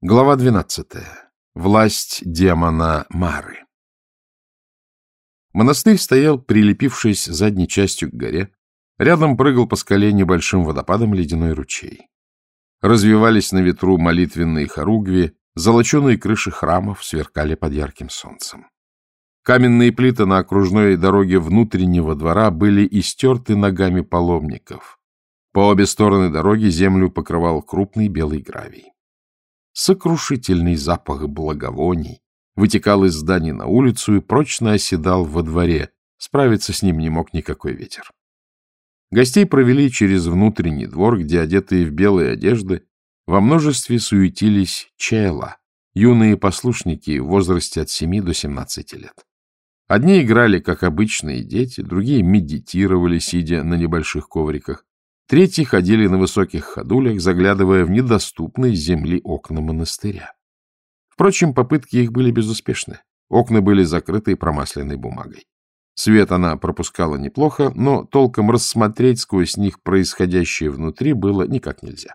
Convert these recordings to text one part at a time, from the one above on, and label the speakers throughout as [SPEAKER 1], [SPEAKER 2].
[SPEAKER 1] Глава 12. Власть демона Мары. Монастырь стоял, прилепившись задней частью к горе. Рядом прыгал по скале небольшим водопадом ледяной ручей. Развивались на ветру молитвенные хоругви, золоченые крыши храмов сверкали под ярким солнцем. Каменные плиты на окружной дороге внутреннего двора были истерты ногами паломников. По обе стороны дороги землю покрывал крупный белый гравий. Сокрушительный запах благовоний вытекал из здания на улицу и прочно оседал во дворе. Справиться с ним не мог никакой ветер. Гостей провели через внутренний двор, где, одетые в белые одежды, во множестве суетились чела, юные послушники в возрасте от 7 до 17 лет. Одни играли, как обычные дети, другие медитировали, сидя на небольших ковриках, Третьи ходили на высоких ходулях, заглядывая в недоступные земли окна монастыря. Впрочем, попытки их были безуспешны. Окна были закрыты промасленной бумагой. Свет она пропускала неплохо, но толком рассмотреть сквозь них происходящее внутри было никак нельзя.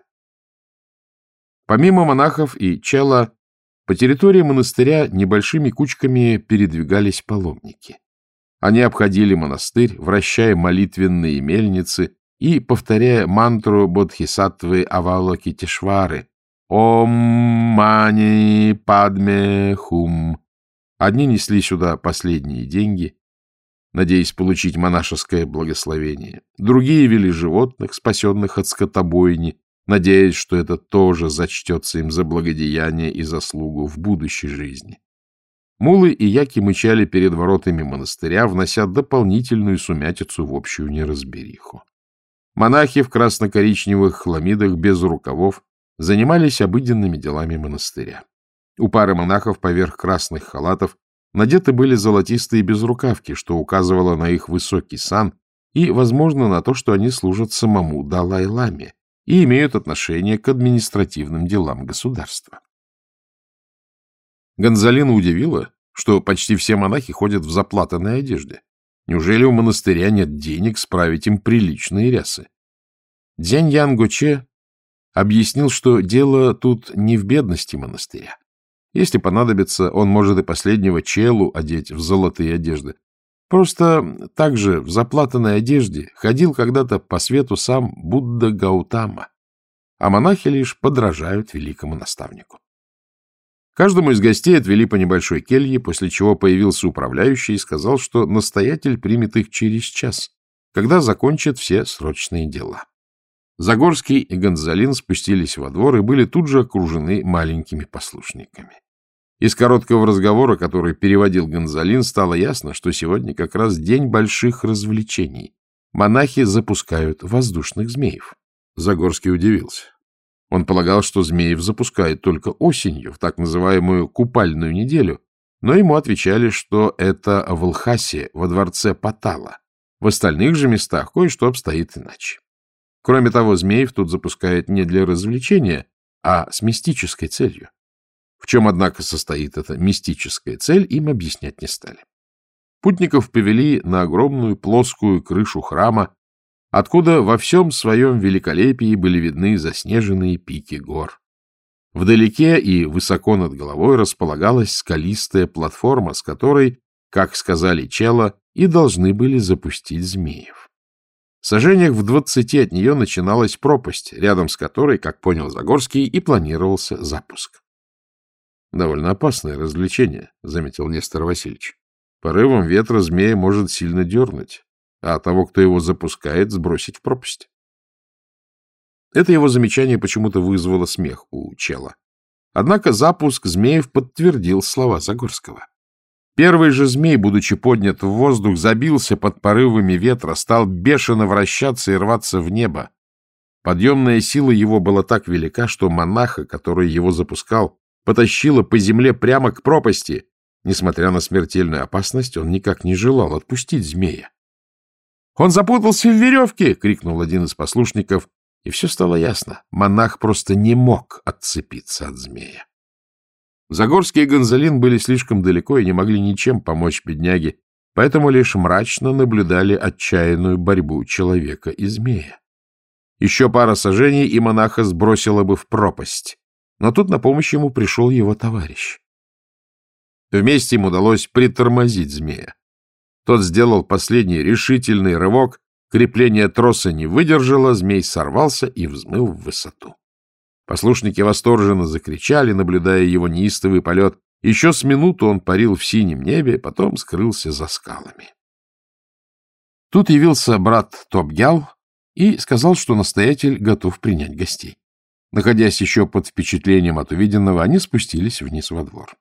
[SPEAKER 1] Помимо монахов и чела, по территории монастыря небольшими кучками передвигались паломники. Они обходили монастырь, вращая молитвенные мельницы, и, повторяя мантру Бодхисаттвы Авалокитешвары «Ом мани падме хум», одни несли сюда последние деньги, надеясь получить монашеское благословение. Другие вели животных, спасенных от скотобойни, надеясь, что это тоже зачтется им за благодеяние и заслугу в будущей жизни. Мулы и яки мычали перед воротами монастыря, внося дополнительную сумятицу в общую неразбериху. Монахи в красно-коричневых хламидах без рукавов занимались обыденными делами монастыря. У пары монахов поверх красных халатов надеты были золотистые безрукавки, что указывало на их высокий сан и, возможно, на то, что они служат самому Далай-ламе и имеют отношение к административным делам государства. Гонзалина удивила, что почти все монахи ходят в заплатанной одежде. Неужели у монастыря нет денег справить им приличные рясы? Дзянь Ян Гоче объяснил, что дело тут не в бедности монастыря. Если понадобится, он может и последнего челу одеть в золотые одежды. Просто так же в заплатанной одежде ходил когда-то по свету сам Будда Гаутама, а монахи лишь подражают великому наставнику. Каждому из гостей отвели по небольшой келье, после чего появился управляющий и сказал, что настоятель примет их через час, когда закончат все срочные дела. Загорский и Гонзалин спустились во двор и были тут же окружены маленькими послушниками. Из короткого разговора, который переводил Гонзалин, стало ясно, что сегодня как раз день больших развлечений. Монахи запускают воздушных змеев. Загорский удивился. Он полагал, что Змеев запускает только осенью, в так называемую купальную неделю, но ему отвечали, что это в Лхасе, во дворце Патала. В остальных же местах кое-что обстоит иначе. Кроме того, Змеев тут запускает не для развлечения, а с мистической целью. В чем, однако, состоит эта мистическая цель, им объяснять не стали. Путников повели на огромную плоскую крышу храма, откуда во всем своем великолепии были видны заснеженные пики гор. Вдалеке и высоко над головой располагалась скалистая платформа, с которой, как сказали Чела, и должны были запустить змеев. В сажениях в двадцати от нее начиналась пропасть, рядом с которой, как понял Загорский, и планировался запуск. — Довольно опасное развлечение, — заметил Нестор Васильевич. Порывом ветра змея может сильно дернуть а того, кто его запускает, сбросить в пропасть. Это его замечание почему-то вызвало смех у чела. Однако запуск змеев подтвердил слова Загорского. Первый же змей, будучи поднят в воздух, забился под порывами ветра, стал бешено вращаться и рваться в небо. Подъемная сила его была так велика, что монаха, который его запускал, потащила по земле прямо к пропасти. Несмотря на смертельную опасность, он никак не желал отпустить змея. «Он запутался в веревке!» — крикнул один из послушников, и все стало ясно. Монах просто не мог отцепиться от змея. Загорский и Гонзалин были слишком далеко и не могли ничем помочь бедняге, поэтому лишь мрачно наблюдали отчаянную борьбу человека и змея. Еще пара сажений, и монаха сбросила бы в пропасть. Но тут на помощь ему пришел его товарищ. Вместе им удалось притормозить змея. Тот сделал последний решительный рывок, крепление троса не выдержало, змей сорвался и взмыл в высоту. Послушники восторженно закричали, наблюдая его неистовый полет. Еще с минуту он парил в синем небе, потом скрылся за скалами. Тут явился брат Топгял и сказал, что настоятель готов принять гостей. Находясь еще под впечатлением от увиденного, они спустились вниз во двор.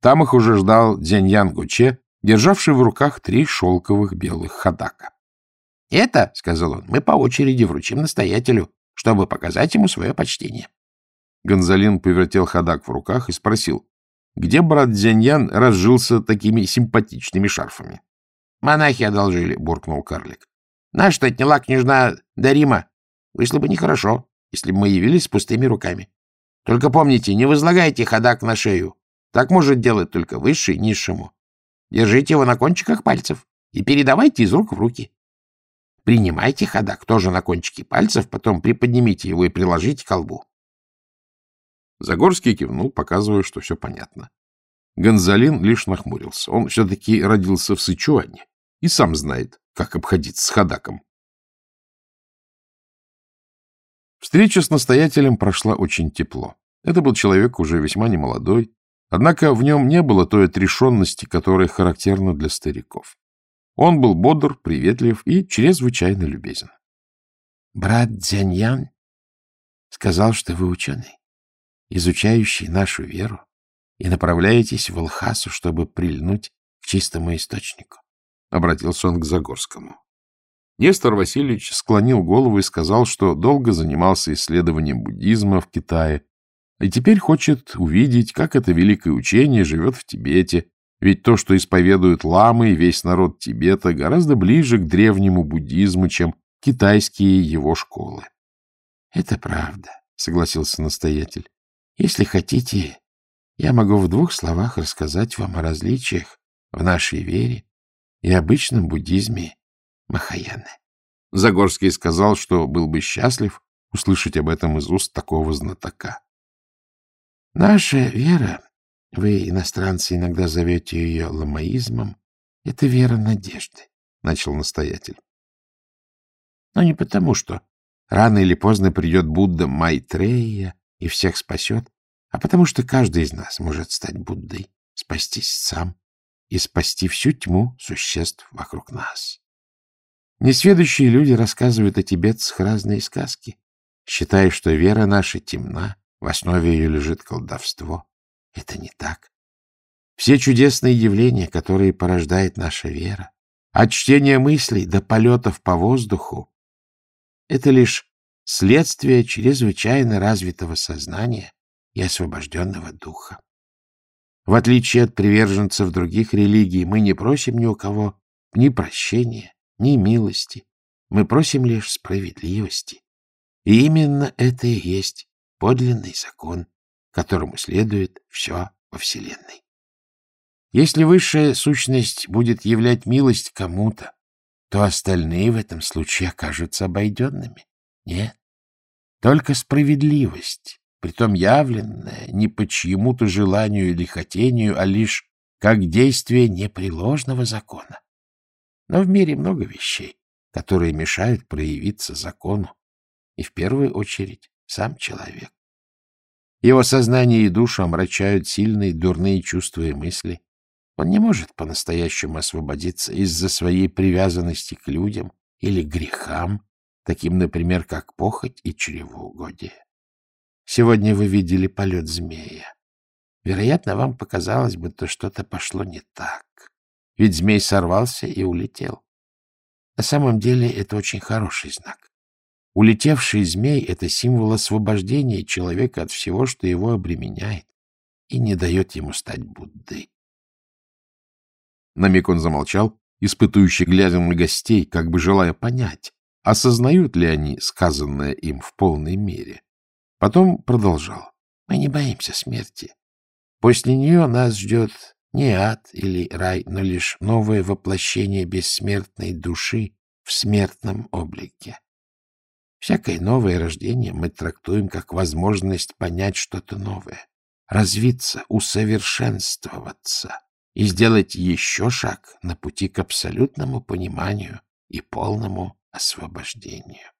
[SPEAKER 1] Там их уже ждал Дзяньян Гуче, державший в руках три шелковых белых хадака. — Это, — сказал он, — мы по очереди вручим настоятелю, чтобы показать ему свое почтение. Гонзалин повертел ходак в руках и спросил, где брат Дзяньян разжился такими симпатичными шарфами. — Монахи одолжили, — буркнул карлик. — Наш-то отняла княжна Дарима. Вышло бы нехорошо, если бы мы явились с пустыми руками. Только помните, не возлагайте ходак на шею. Так может делать только высший низшему. Держите его на кончиках пальцев и передавайте из рук в руки. Принимайте ходак тоже на кончике пальцев, потом приподнимите его и приложите к колбу. Загорский кивнул, показывая, что все понятно. Гонзалин лишь нахмурился. Он все-таки родился в Сычуане и сам знает, как обходиться с ходаком. Встреча с настоятелем прошла очень тепло. Это был человек уже весьма немолодой, однако в нем не было той отрешенности, которая характерна для стариков. Он был бодр, приветлив и чрезвычайно любезен. — Брат Дзяньян сказал, что вы ученый, изучающий нашу веру, и направляетесь в Алхасу, чтобы прильнуть к чистому источнику. Обратился он к Загорскому. Нестор Васильевич склонил голову и сказал, что долго занимался исследованием буддизма в Китае и теперь хочет увидеть, как это великое учение живет в Тибете, ведь то, что исповедуют ламы и весь народ Тибета, гораздо ближе к древнему буддизму, чем китайские его школы. — Это правда, — согласился настоятель. — Если хотите, я могу в двух словах рассказать вам о различиях в нашей вере и обычном буддизме Махаяны. Загорский сказал, что был бы счастлив услышать об этом из уст такого знатока. Наша вера, вы, иностранцы, иногда зовете ее ламаизмом, это вера надежды, — начал настоятель. Но не потому, что рано или поздно придет Будда Майтрея и всех спасет, а потому что каждый из нас может стать Буддой, спастись сам и спасти всю тьму существ вокруг нас. Несведущие люди рассказывают о тибетцах разные сказки, считая, что вера наша темна, в основе ее лежит колдовство. Это не так. Все чудесные явления, которые порождает наша вера, от чтения мыслей до полетов по воздуху, это лишь следствие чрезвычайно развитого сознания и освобожденного духа. В отличие от приверженцев других религий, мы не просим ни у кого ни прощения, ни милости. Мы просим лишь справедливости. И именно это и есть подлинный закон, которому следует все во Вселенной. Если высшая сущность будет являть милость кому-то, то остальные в этом случае окажутся обойденными. Нет, только справедливость, притом явленная не по чьему-то желанию или хотению, а лишь как действие непреложного закона. Но в мире много вещей, которые мешают проявиться закону, и в первую очередь сам человек. Его сознание и душу омрачают сильные дурные чувства и мысли. Он не может по-настоящему освободиться из-за своей привязанности к людям или грехам, таким, например, как похоть и чревоугодие. Сегодня вы видели полет змея. Вероятно, вам показалось бы, что что-то пошло не так. Ведь змей сорвался и улетел. На самом деле это очень хороший знак. Улетевший змей — это символ освобождения человека от всего, что его обременяет, и не дает ему стать Буддой. На миг он замолчал, испытывающий глядя на гостей, как бы желая понять, осознают ли они сказанное им в полной мере. Потом продолжал. Мы не боимся смерти. После нее нас ждет не ад или рай, но лишь новое воплощение бессмертной души в смертном облике.
[SPEAKER 2] Всякое новое рождение мы трактуем как возможность понять что-то новое, развиться, усовершенствоваться и сделать еще шаг на пути к абсолютному пониманию и полному освобождению.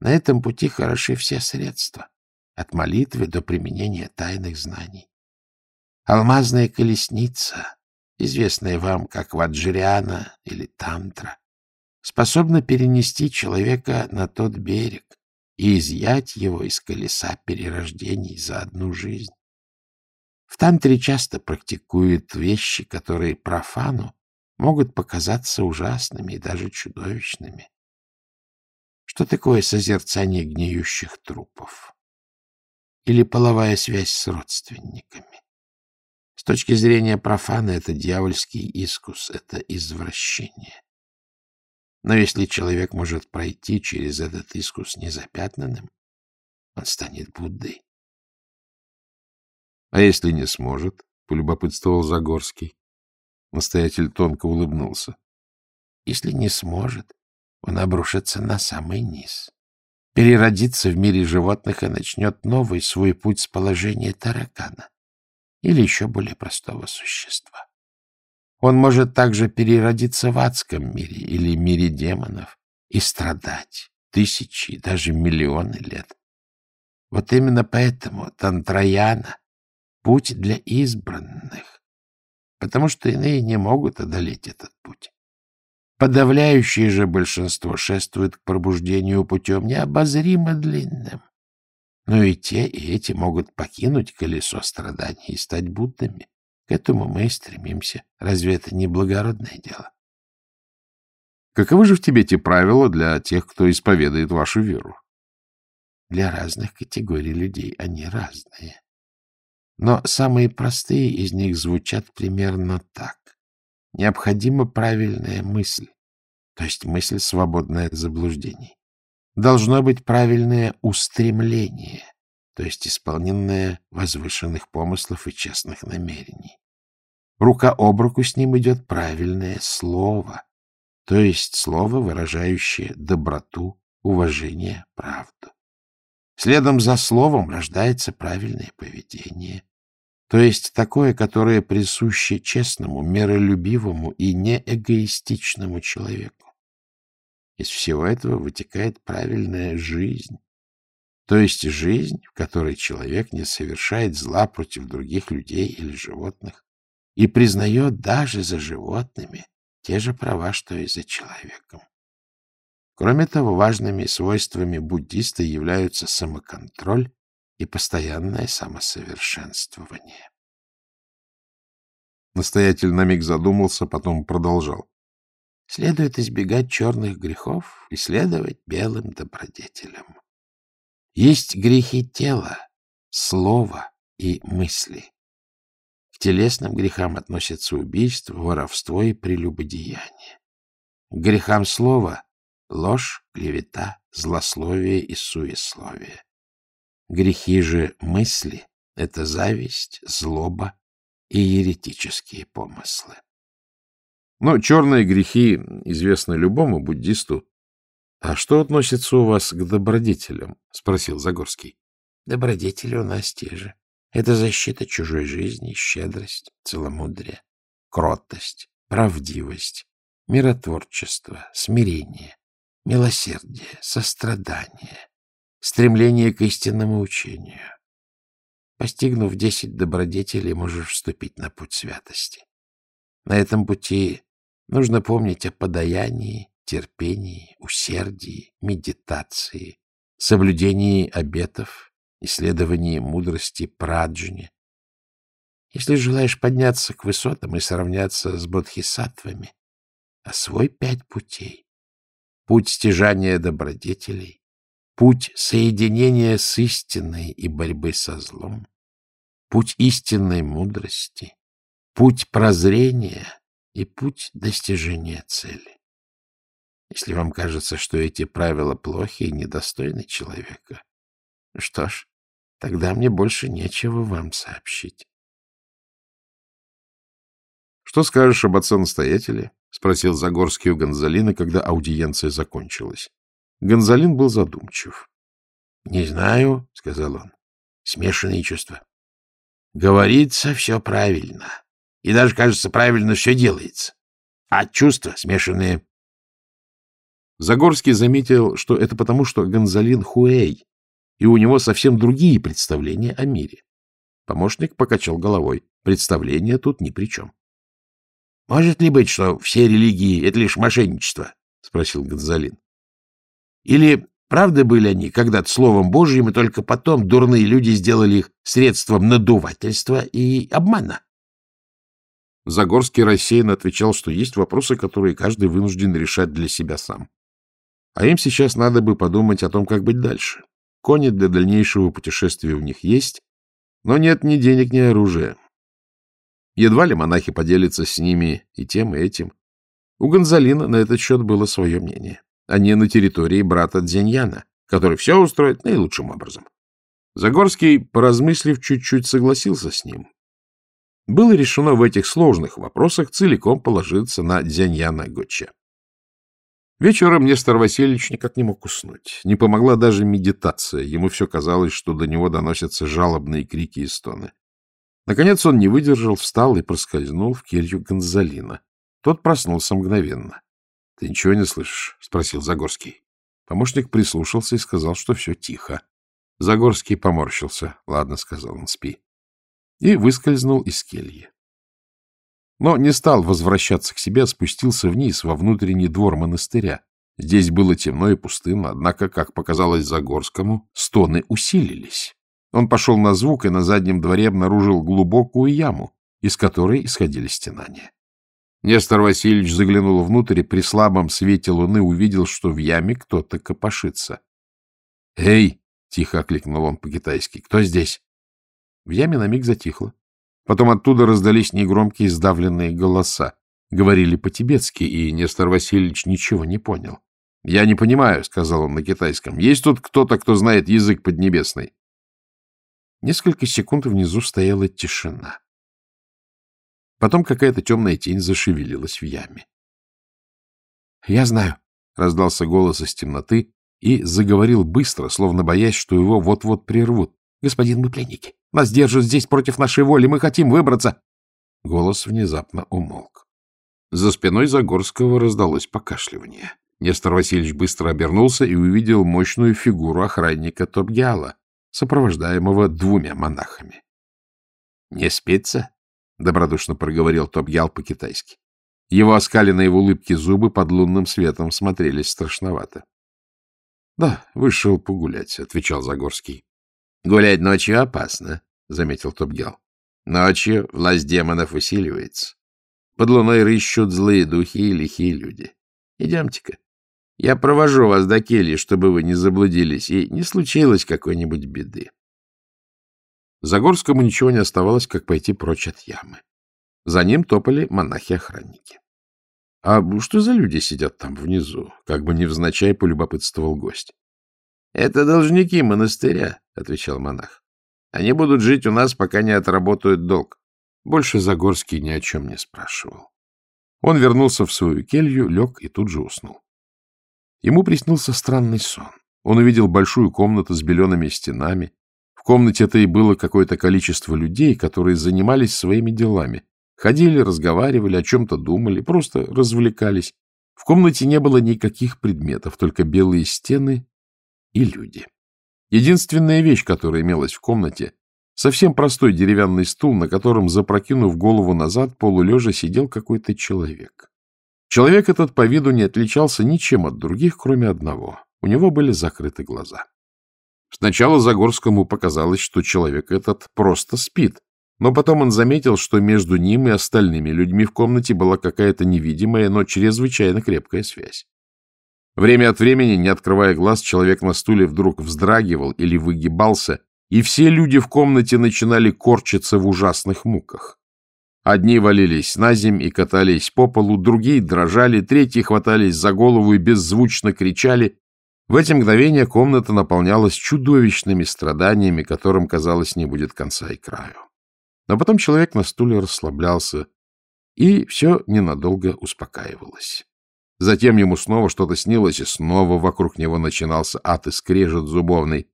[SPEAKER 2] На этом пути хороши все средства, от молитвы до применения тайных знаний. Алмазная колесница, известная вам как Ваджриана или Тантра, способна перенести человека на тот берег и изъять его из колеса перерождений за одну жизнь. В тантре часто практикуют вещи, которые профану могут показаться ужасными и даже чудовищными. Что такое созерцание гниющих трупов? Или половая связь с родственниками? С точки зрения профана это дьявольский искус, это извращение. Но если человек может пройти через этот искус незапятнанным, он станет Буддой.
[SPEAKER 1] — А если не сможет? — полюбопытствовал Загорский. Настоятель тонко улыбнулся.
[SPEAKER 2] — Если не сможет, он обрушится на самый низ, переродится в мире животных и начнет новый свой путь с положения таракана или еще более простого существа. Он может также переродиться в адском мире или мире демонов и страдать тысячи, даже миллионы лет. Вот именно поэтому Тантраяна — путь для избранных, потому что иные не могут одолеть этот путь. Подавляющее же большинство шествует к пробуждению путем необозримо длинным. Но и те, и эти могут покинуть колесо страданий и стать Буддами. К этому мы и стремимся. Разве это не благородное дело?
[SPEAKER 1] Каковы же в Тибете правила для тех, кто исповедует вашу веру?
[SPEAKER 2] Для разных категорий людей они разные. Но самые простые из них звучат примерно так. Необходима правильная мысль, то есть мысль, свободная от заблуждений. Должно быть правильное устремление, то есть исполненное возвышенных помыслов и честных намерений. Рука об руку с ним идет правильное слово, то есть слово, выражающее доброту, уважение, правду. Следом за словом рождается правильное поведение, то есть такое, которое присуще честному, миролюбивому и неэгоистичному человеку. Из всего этого вытекает правильная жизнь, то есть жизнь, в которой человек не совершает зла против других людей или животных и признает даже за животными те же права, что и за человеком. Кроме того, важными свойствами буддиста являются самоконтроль и постоянное самосовершенствование.
[SPEAKER 1] Настоятель на миг задумался, потом продолжал.
[SPEAKER 2] Следует избегать черных грехов и следовать белым добродетелям. Есть грехи тела, слова и мысли. К телесным грехам относятся убийство, воровство и прелюбодеяние. К грехам слова — ложь, клевета, злословие и суесловие. Грехи же мысли — это зависть, злоба и еретические помыслы.
[SPEAKER 1] Но черные грехи известны любому буддисту, а что относится у вас к добродетелям? — спросил Загорский.
[SPEAKER 2] — Добродетели у нас те же. Это защита чужой жизни, щедрость, целомудрие, кротость, правдивость, миротворчество, смирение, милосердие, сострадание, стремление к истинному учению. Постигнув десять добродетелей, можешь вступить на путь святости. На этом пути нужно помнить о подаянии, терпении, усердии, медитации, соблюдении обетов, исследовании мудрости праджни. Если желаешь подняться к высотам и сравняться с бодхисаттвами, освой пять путей. Путь стяжания добродетелей, путь соединения с истиной и борьбы со злом, путь истинной мудрости, путь прозрения и путь достижения цели. Если вам кажется, что эти правила плохи и недостойны человека, что ж, тогда мне больше нечего вам сообщить.
[SPEAKER 1] — Что скажешь об отце-настоятеле? — спросил Загорский у Гонзалина, когда аудиенция закончилась. Гонзалин был задумчив.
[SPEAKER 2] — Не знаю, — сказал он, — смешанные чувства. Говорится все правильно. И даже, кажется, правильно все делается. А чувства смешанные.
[SPEAKER 1] Загорский заметил, что это потому, что Гонзалин Хуэй, и у него совсем другие представления о мире. Помощник покачал головой. Представления тут ни при чем.
[SPEAKER 2] — Может ли быть, что все религии — это лишь мошенничество? — спросил Гонзалин. — Или правда были они когда-то словом Божьим, и только потом дурные люди сделали их средством надувательства и обмана?
[SPEAKER 1] Загорский рассеянно отвечал, что есть вопросы, которые каждый вынужден решать для себя сам. А им сейчас надо бы подумать о том, как быть дальше. Кони для дальнейшего путешествия у них есть, но нет ни денег, ни оружия. Едва ли монахи поделятся с ними и тем, и этим. У Гонзалина на этот счет было свое мнение. Они на территории брата Дзеньяна, который все устроит наилучшим образом. Загорский, поразмыслив, чуть-чуть согласился с ним. Было решено в этих сложных вопросах целиком положиться на Дзяньяна Гоча. Вечером Нестор Васильевич никак не мог уснуть. Не помогла даже медитация. Ему все казалось, что до него доносятся жалобные крики и стоны. Наконец он не выдержал, встал и проскользнул в келью Гонзалина. Тот проснулся мгновенно. — Ты ничего не слышишь? — спросил Загорский. Помощник прислушался и сказал, что все тихо. Загорский поморщился. — Ладно, — сказал он, — спи. И выскользнул из кельи. Но не стал возвращаться к себе, а спустился вниз, во внутренний двор монастыря. Здесь было темно и пустынно, однако, как показалось Загорскому, стоны усилились. Он пошел на звук и на заднем дворе обнаружил глубокую яму, из которой исходили стенания. Нестор Васильевич заглянул внутрь и при слабом свете луны увидел, что в яме кто-то копошится. «Эй!» — тихо окликнул он по-китайски. «Кто здесь?» В яме на миг затихло. Потом оттуда раздались негромкие сдавленные голоса. Говорили по-тибетски, и Нестор Васильевич ничего не понял. — Я не понимаю, — сказал он на китайском. — Есть тут кто-то, кто знает язык поднебесный? Несколько секунд внизу стояла тишина. Потом какая-то темная тень зашевелилась в яме. — Я знаю, — раздался голос из темноты и заговорил быстро, словно боясь, что его вот-вот прервут. — Господин, мы пленники. Нас держат здесь против нашей воли. Мы хотим выбраться. Голос внезапно умолк. За спиной Загорского раздалось покашливание. Нестор Васильевич быстро обернулся и увидел мощную фигуру охранника Топгиала, сопровождаемого двумя монахами. — Не спится? — добродушно проговорил Топгиал по-китайски. Его оскаленные в улыбке зубы под лунным светом смотрелись страшновато. — Да, вышел погулять, — отвечал Загорский. — Гулять ночью опасно, — заметил Топгиал. — Ночью власть демонов усиливается. Под луной рыщут злые духи и лихие люди. Идемте-ка. Я провожу вас до кельи, чтобы вы не заблудились, и не случилось какой-нибудь беды. Загорскому ничего не оставалось, как пойти прочь от ямы. За ним топали монахи-охранники. — А что за люди сидят там внизу? — как бы невзначай полюбопытствовал гость. — Это должники монастыря, — отвечал монах. — Они будут жить у нас, пока не отработают долг. Больше Загорский ни о чем не спрашивал. Он вернулся в свою келью, лег и тут же уснул. Ему приснился странный сон. Он увидел большую комнату с белеными стенами. В комнате этой было какое-то количество людей, которые занимались своими делами. Ходили, разговаривали, о чем-то думали, просто развлекались. В комнате не было никаких предметов, только белые стены и люди. Единственная вещь, которая имелась в комнате, совсем простой деревянный стул, на котором, запрокинув голову назад, полулежа сидел какой-то человек. Человек этот по виду не отличался ничем от других, кроме одного. У него были закрыты глаза. Сначала Загорскому показалось, что человек этот просто спит, но потом он заметил, что между ним и остальными людьми в комнате была какая-то невидимая, но чрезвычайно крепкая связь. Время от времени, не открывая глаз, человек на стуле вдруг вздрагивал или выгибался, и все люди в комнате начинали корчиться в ужасных муках. Одни валились на земь и катались по полу, другие дрожали, третьи хватались за голову и беззвучно кричали. В эти мгновения комната наполнялась чудовищными страданиями, которым, казалось, не будет конца и краю. Но потом человек на стуле расслаблялся, и все ненадолго успокаивалось. Затем ему снова что-то снилось, и снова вокруг него начинался ад и скрежет зубовный.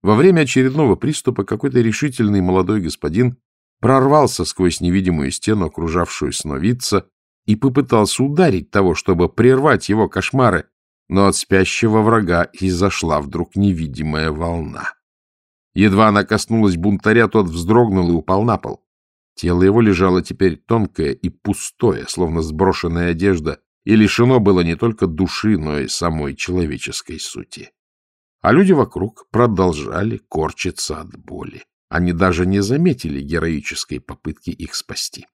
[SPEAKER 1] Во время очередного приступа какой-то решительный молодой господин прорвался сквозь невидимую стену, окружавшую сновидца, и попытался ударить того, чтобы прервать его кошмары, но от спящего врага изошла вдруг невидимая волна. Едва она коснулась бунтаря, тот вздрогнул и упал на пол. Тело его лежало теперь тонкое и пустое, словно сброшенная одежда, и лишено было не только души, но и самой человеческой сути. А люди вокруг продолжали корчиться от боли. Они даже не заметили героической попытки их спасти.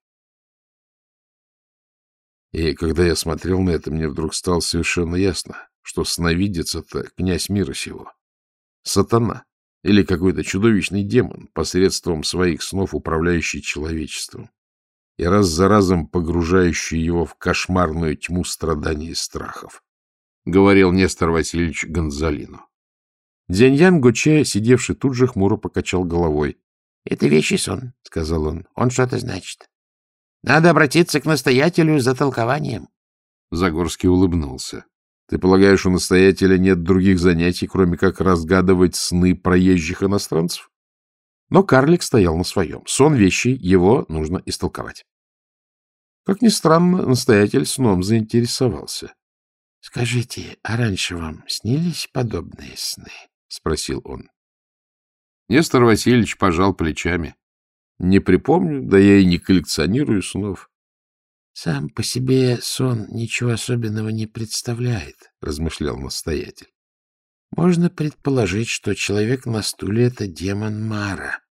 [SPEAKER 1] И когда я смотрел на это, мне вдруг стало совершенно ясно, что сновидец — это князь мира сего, сатана или какой-то чудовищный демон, посредством своих снов управляющий человечеством и раз за разом погружающий его в кошмарную тьму страданий и страхов, — говорил Нестор Васильевич Гонзалину. Дзяньян Гуче, сидевший тут же, хмуро покачал головой. — Это вещий сон, — сказал он. — Он что-то значит. Надо обратиться к настоятелю за толкованием. Загорский улыбнулся. — Ты полагаешь, у настоятеля нет других занятий, кроме как разгадывать сны проезжих иностранцев? Но карлик стоял на своем. Сон вещи, его нужно истолковать. Как ни странно, настоятель сном заинтересовался. — Скажите, а раньше вам снились подобные сны? — спросил он. Нестор Васильевич пожал плечами. — Не припомню, да я и не коллекционирую снов. — Сам по себе сон ничего особенного не представляет, — размышлял настоятель. Можно предположить, что человек на стуле — это демон Мара,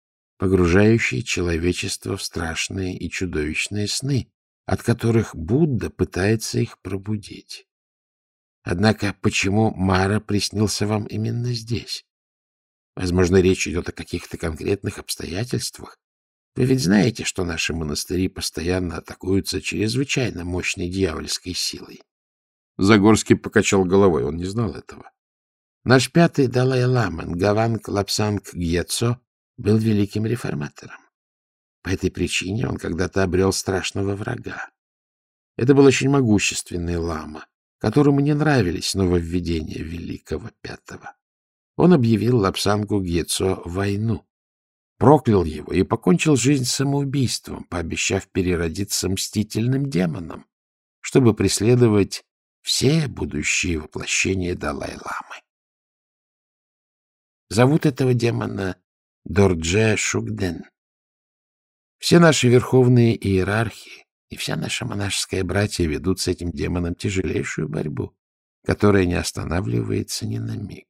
[SPEAKER 1] погружающий человечество в страшные и чудовищные сны, от которых Будда пытается их пробудить. Однако почему Мара приснился вам именно здесь? Возможно, речь идет о каких-то конкретных обстоятельствах. Вы ведь знаете, что наши монастыри постоянно атакуются чрезвычайно мощной дьявольской силой. Загорский покачал головой, он не знал этого. Наш пятый Далай-Лама, Гаванг Лапсанг Гьецо, был великим реформатором. По этой причине он когда-то обрел страшного врага. Это был очень могущественный лама, которому не нравились нововведения великого пятого. Он объявил Лапсангу Гьецо войну, проклял его и покончил жизнь самоубийством, пообещав переродиться мстительным демоном, чтобы преследовать все будущие воплощения Далай-ламы. Зовут этого демона Дордже Шугден. Все наши верховные иерархи и вся наша монашеская братья ведут с этим демоном тяжелейшую борьбу, которая не останавливается ни на миг.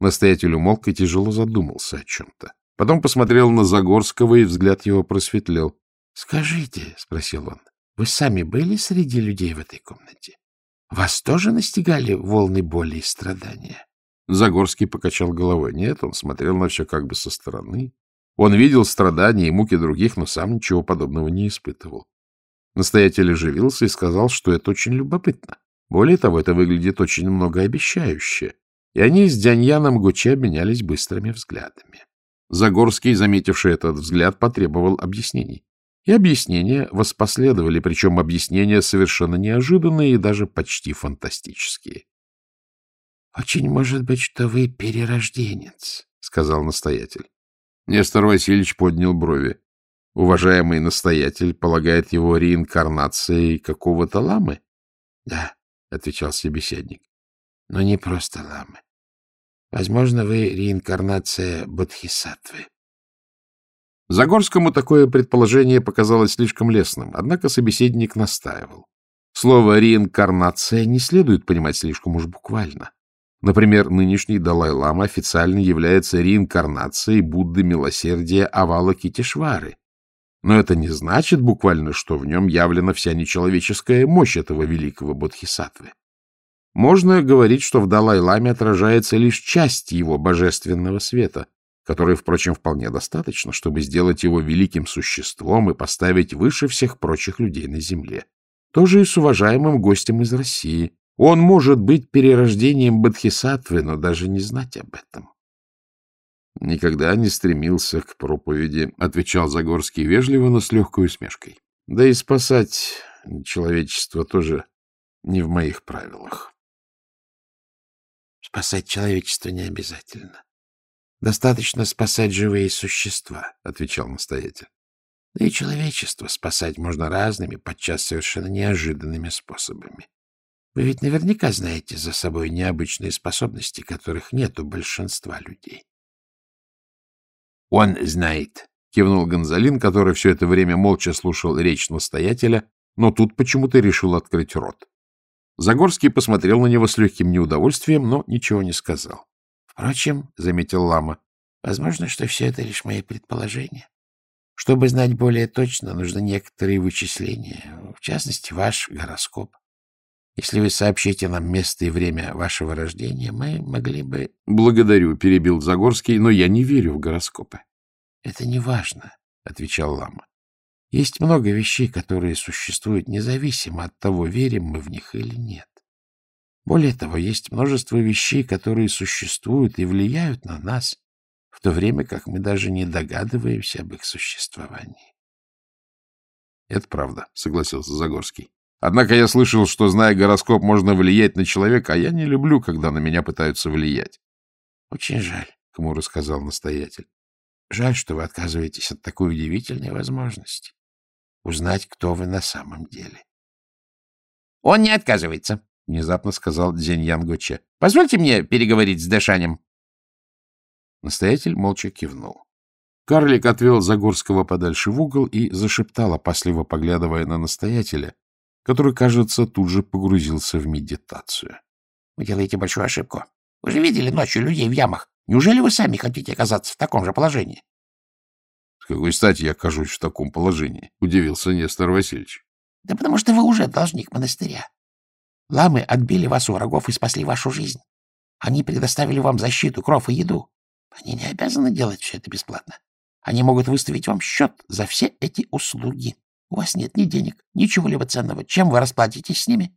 [SPEAKER 1] Настоятель умолк и тяжело задумался о чем-то. Потом посмотрел на Загорского, и взгляд его просветлел. — Скажите, — спросил он, — вы сами были среди людей в этой комнате? Вас тоже настигали волны боли и страдания? Загорский покачал головой. Нет, он смотрел на все как бы со стороны. Он видел страдания и муки других, но сам ничего подобного не испытывал. Настоятель оживился и сказал, что это очень любопытно. Более того, это выглядит очень многообещающе. И они с Дяньяном Гуче обменялись быстрыми взглядами. Загорский, заметивший этот взгляд, потребовал объяснений. И объяснения воспоследовали, причем объяснения совершенно неожиданные и даже почти фантастические. — Очень может быть, что вы перерожденец, — сказал настоятель. Нестор Васильевич поднял брови. Уважаемый настоятель полагает его реинкарнацией какого-то ламы? — Да, — отвечал собеседник, — но не просто ламы. Возможно, вы реинкарнация Бодхисаттвы. Загорскому такое предположение показалось слишком лестным, однако собеседник настаивал. Слово «реинкарнация» не следует понимать слишком уж буквально. Например, нынешний Далай-лама официально является реинкарнацией Будды милосердия Авалокитешвары. Но это не значит буквально, что в нем явлена вся нечеловеческая мощь этого великого бодхисаттвы. Можно говорить, что в Далай-ламе отражается лишь часть его божественного света, который, впрочем, вполне достаточно, чтобы сделать его великим существом и поставить выше всех прочих людей на земле. То же и с уважаемым гостем из России, он может быть перерождением Бодхисаттвы, но даже не знать об этом. Никогда не стремился к проповеди, — отвечал Загорский вежливо, но с легкой усмешкой. Да и спасать человечество тоже не в моих правилах.
[SPEAKER 2] Спасать человечество не обязательно. Достаточно спасать живые существа, — отвечал настоятель. Да и человечество спасать можно разными, подчас совершенно неожиданными способами. Вы ведь наверняка знаете за собой необычные способности, которых нет у большинства людей.
[SPEAKER 1] — Он знает, — кивнул Гонзалин, который все это время молча слушал речь настоятеля, но тут почему-то решил открыть рот. Загорский посмотрел на него с легким неудовольствием, но ничего не сказал.
[SPEAKER 2] — Впрочем, — заметил Лама, — возможно, что все это лишь мои предположения. Чтобы знать более точно, нужно некоторые вычисления, в частности, ваш гороскоп. Если вы сообщите нам место и время вашего рождения, мы могли бы...
[SPEAKER 1] — Благодарю, — перебил Загорский, — но я не верю в гороскопы.
[SPEAKER 2] — Это не важно, — отвечал Лама. Есть много вещей, которые существуют независимо от того, верим мы в них или нет. Более того, есть множество вещей, которые существуют и влияют на нас, в то время как мы даже не догадываемся об их существовании.
[SPEAKER 1] — Это правда, — согласился Загорский. — Однако я слышал, что, зная гороскоп, можно влиять на человека, а я не люблю, когда на меня пытаются влиять.
[SPEAKER 2] — Очень жаль, — хмуро сказал настоятель. — Жаль, что вы отказываетесь от такой удивительной возможности узнать, кто вы на самом деле.
[SPEAKER 3] — Он не отказывается, — внезапно сказал Дзень Янгуче. — Позвольте мне переговорить с Дэшанем.
[SPEAKER 1] Настоятель молча кивнул. Карлик отвел Загорского подальше в угол и зашептал, опасливо поглядывая на настоятеля, который, кажется, тут же погрузился в медитацию.
[SPEAKER 3] — Вы делаете большую ошибку. Вы же видели ночью людей в ямах. Неужели вы сами хотите оказаться в таком же положении?
[SPEAKER 1] — С какой стати я окажусь в таком положении? — удивился Нестор Васильевич.
[SPEAKER 3] — Да потому что вы уже должник монастыря. Ламы отбили вас у врагов и спасли вашу жизнь. Они предоставили вам защиту, кров и еду. Они не обязаны делать все это бесплатно. Они могут выставить вам счет за все эти услуги. У вас нет ни денег, ничего-либо ценного. Чем вы расплатитесь с ними?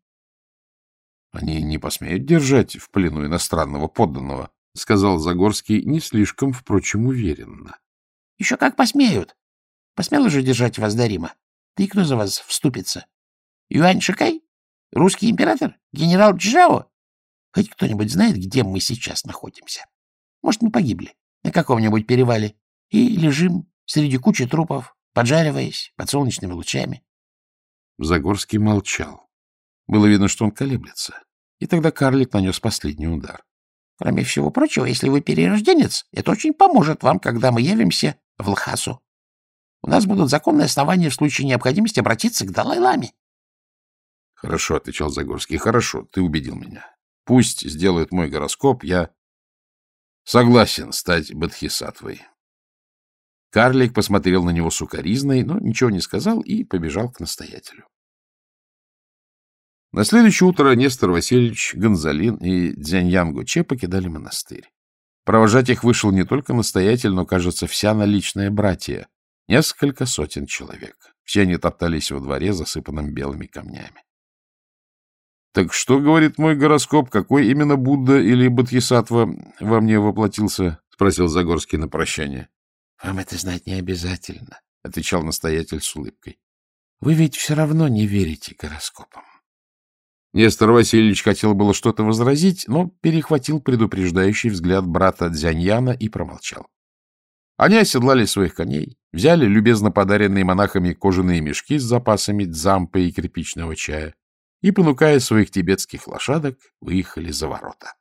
[SPEAKER 1] — Они не посмеют держать в плену иностранного подданного, — сказал Загорский не слишком, впрочем, уверенно.
[SPEAKER 3] — Еще как посмеют. Посмел же держать вас до Рима. Ты кто за вас вступится? Юань Шикай? Русский император? Генерал Чжао? Хоть кто-нибудь знает, где мы сейчас находимся? Может, мы погибли на каком-нибудь перевале и лежим среди кучи трупов, поджариваясь под солнечными лучами.
[SPEAKER 1] Загорский молчал. Было видно, что он колеблется. И тогда карлик нанес последний удар.
[SPEAKER 3] Кроме всего прочего, если вы перерожденец, это очень поможет вам, когда мы явимся в Лхасу. У нас будут законные основания в случае необходимости обратиться к Далай-Ламе.
[SPEAKER 1] — Хорошо, — отвечал Загорский, — хорошо, ты убедил меня. Пусть сделают мой гороскоп, я Согласен стать бодхисаттвой. Карлик посмотрел на него сукоризной, но ничего не сказал и побежал к настоятелю. На следующее утро Нестор Васильевич, Гонзалин и Дзяньян Гуче покидали монастырь. Провожать их вышел не только настоятель, но, кажется, вся наличная братья. Несколько сотен человек. Все они топтались во дворе, засыпанном белыми камнями. — Так что, — говорит мой гороскоп, — какой именно Будда или Бодхисаттва во мне воплотился? — спросил Загорский на прощание.
[SPEAKER 2] — Вам это знать не обязательно, —
[SPEAKER 1] отвечал настоятель с улыбкой.
[SPEAKER 2] — Вы ведь все равно не верите гороскопам.
[SPEAKER 1] Нестор Васильевич хотел было что-то возразить, но перехватил предупреждающий взгляд брата Дзяньяна и промолчал. Они оседлали своих коней, взяли любезно подаренные монахами кожаные мешки с запасами дзампа и кирпичного чая, и, понукая своих тибетских лошадок, выехали за ворота.